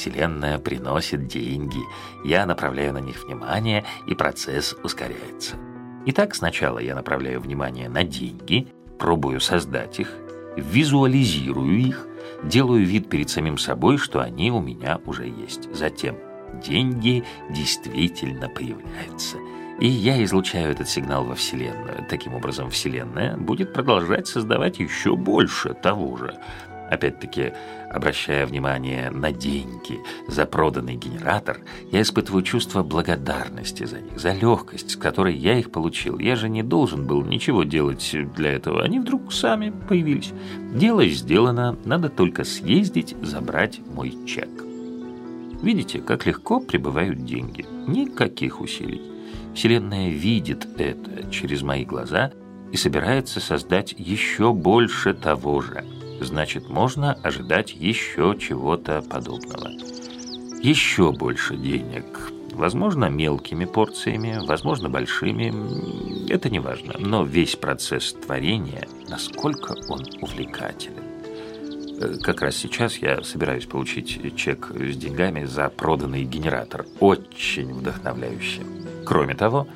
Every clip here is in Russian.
Вселенная приносит деньги, я направляю на них внимание, и процесс ускоряется. Итак, сначала я направляю внимание на деньги, пробую создать их, визуализирую их, делаю вид перед самим собой, что они у меня уже есть. Затем деньги действительно появляются. И я излучаю этот сигнал во Вселенную. Таким образом, Вселенная будет продолжать создавать еще больше того же. Опять-таки, обращая внимание на деньги за проданный генератор, я испытываю чувство благодарности за них, за легкость, с которой я их получил. Я же не должен был ничего делать для этого. Они вдруг сами появились. Дело сделано, надо только съездить, забрать мой чек. Видите, как легко прибывают деньги. Никаких усилий. Вселенная видит это через мои глаза и собирается создать еще больше того же – значит, можно ожидать еще чего-то подобного. Еще больше денег. Возможно, мелкими порциями, возможно, большими. Это не важно. Но весь процесс творения, насколько он увлекателен. Э, как раз сейчас я собираюсь получить чек с деньгами за проданный генератор. Очень вдохновляюще. Кроме того,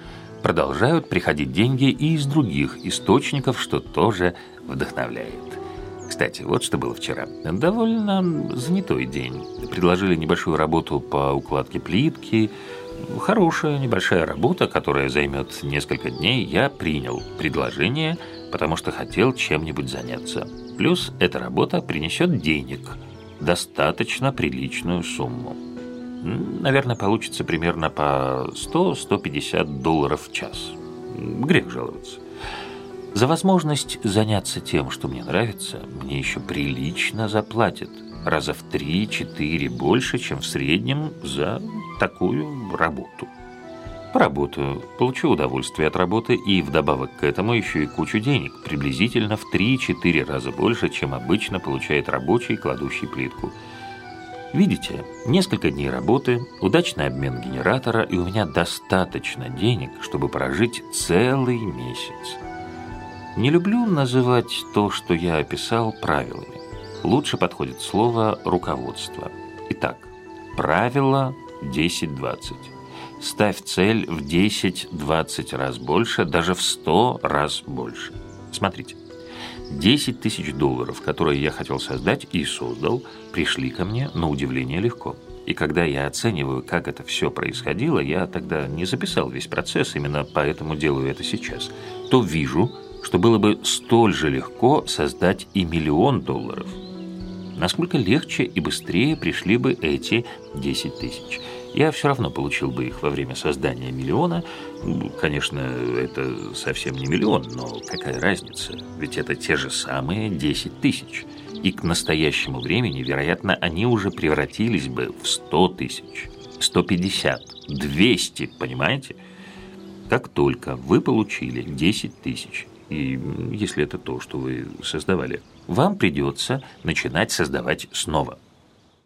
продолжают приходить деньги и из других источников, что тоже вдохновляет. Кстати, вот что было вчера. Довольно занятой день. Предложили небольшую работу по укладке плитки. Хорошая небольшая работа, которая займет несколько дней. Я принял предложение, потому что хотел чем-нибудь заняться. Плюс эта работа принесет денег. Достаточно приличную сумму. Наверное, получится примерно по 100-150 долларов в час. Грех жаловаться. За возможность заняться тем, что мне нравится, мне еще прилично заплатят. Раза в три-четыре больше, чем в среднем за такую работу. Поработаю, получу удовольствие от работы и вдобавок к этому еще и кучу денег, приблизительно в 3-4 раза больше, чем обычно получает рабочий, кладущий плитку. Видите, несколько дней работы, удачный обмен генератора, и у меня достаточно денег, чтобы прожить целый месяц. Не люблю называть то, что я описал, правилами. Лучше подходит слово «руководство». Итак, правило 10-20. Ставь цель в 10-20 раз больше, даже в 100 раз больше. Смотрите, 10 тысяч долларов, которые я хотел создать и создал, пришли ко мне на удивление легко. И когда я оцениваю, как это все происходило, я тогда не записал весь процесс, именно поэтому делаю это сейчас, то вижу, что было бы столь же легко создать и миллион долларов. Насколько легче и быстрее пришли бы эти 10 тысяч. Я все равно получил бы их во время создания миллиона. Конечно, это совсем не миллион, но какая разница? Ведь это те же самые 10 тысяч. И к настоящему времени, вероятно, они уже превратились бы в 100 тысяч, 150, 200, понимаете? Как только вы получили 10 тысяч, и если это то, что вы создавали, вам придется начинать создавать снова.